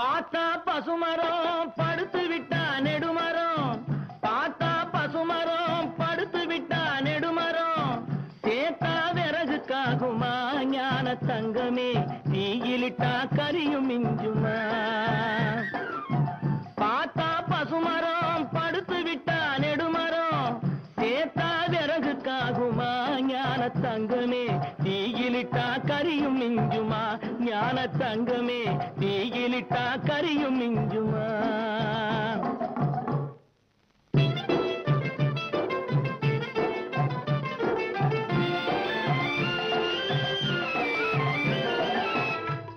பார்த்தா பசுமரம் படுத்து விட்டா நெடுமரம். பார்த்தா பசுமரம் படுத்து விட்டா நெடுமரம். சேத்தா விறகுக்காகுமா ஞான தங்கமே தீயிலிட்டா கரியும் மிஞ்சுமா? தங்கமே தீயிலிட்டா கரியும் மிஞ்சுமா? ஞான தங்கமே தீயிலிட்டா கரியும் மிஞ்சுமா?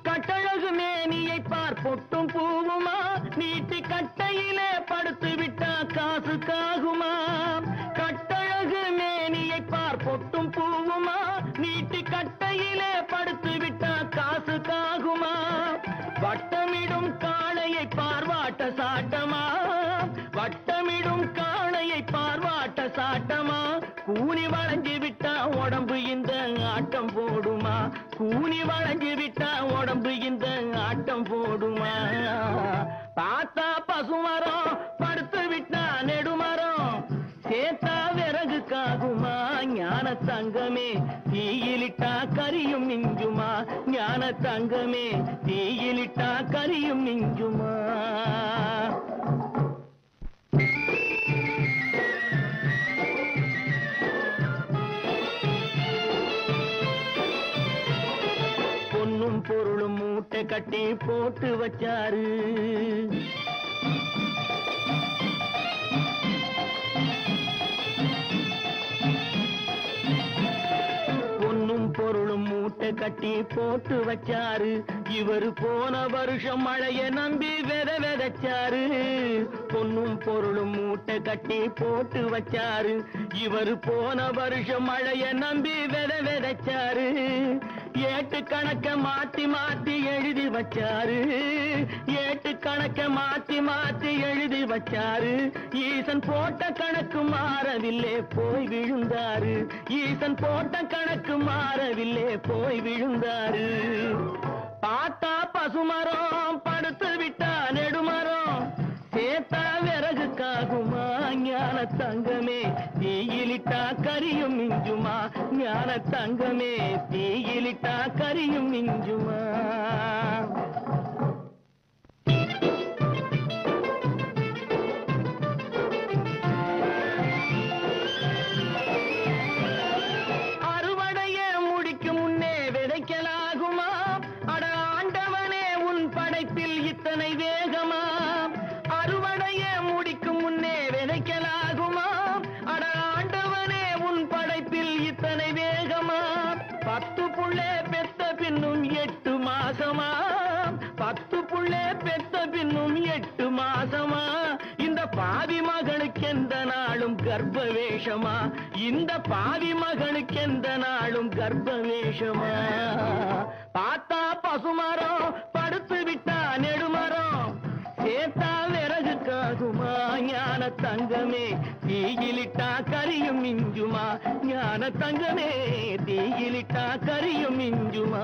கட்டழகு மேனியை பார் பொட்டும் பூவுமா? நீட்டி கட்டையிலே ஆகுமா வட்டமிடும் காளையை பார்வாட்ட சாட்டமா? வட்டமிடும் காளையை பார்வாட்ட சாட்டமா? கூனி வளைஞ்சு விட்டா உடம்பு இந்த ஆட்டம் போடுமா? கூனி வளைஞ்சு விட்டா உடம்பு இந்த ஆட்டம் போடுமா? பார்த்தா பசுமரம் படுத்து விட்டா நெடுமரம். சேத்தா விறகு காகுமா? ஞான தங்கமே தீயிலிட்டா கரியும் மிஞ்சுமா ஞான தங்கமே தீயிலிட்டா கரியும் மிஞ்சுமா பொன்னும் பொருளும் மூட்டை கட்டி போட்டு வச்சாரு. கட்டி போட்டு வச்சாரு. இவரு போன வருஷம் மழைய நம்பி வெத வெதச்சாரு. பொண்ணும் பொருளும் மூட்டை கட்டி போட்டு வச்சாரு. இவரு போன வருஷம் மழைய நம்பி வெத வெதச்சாரு. ஏட்டு கணக்க மாத்தி மாத்தி எழுதி வச்சாரு. ஏட்டு கணக்க மாத்தி மாத்தி எழுதி வச்சாரு. ஈசன் போட்ட கணக்கு மாறவில்லை போய் விழுந்தாரு. ஈசன் போட்ட கணக்கு மாறவில்லை போய் விழுந்தாரு. பார்த்தா பசுமரம் படுத்து விட்டா நெடுமரம். சேத்தா விறகு காகுமா ஞான தங்கமே. தீயிலிட்டா கரியும் மிஞ்சுமா ஞான தங்கமே. தீ தீயிலிட்டா கரியும் மிஞ்சுமா? பத்து புள்ளே பெத்த பின்னும் எட்டு மாசமா? பத்து புள்ளே பெத்த பின்னும் எட்டு மாசமா? இந்த பாவி மகளுக்கு எந்த நாளும் கர்ப்பவேஷமா? இந்த பாவி மகளுக்கு எந்த நாளும் கர்ப்பவேஷமா? பார்த்தா பசுமரம் விட்டா விறகுக்காகுமா ஞான தங்கமே தீயிலிட்டா கரியும் மிஞ்சுமா? ஞான தங்கமே தீயிலிட்டா கரியும் மிஞ்சுமா?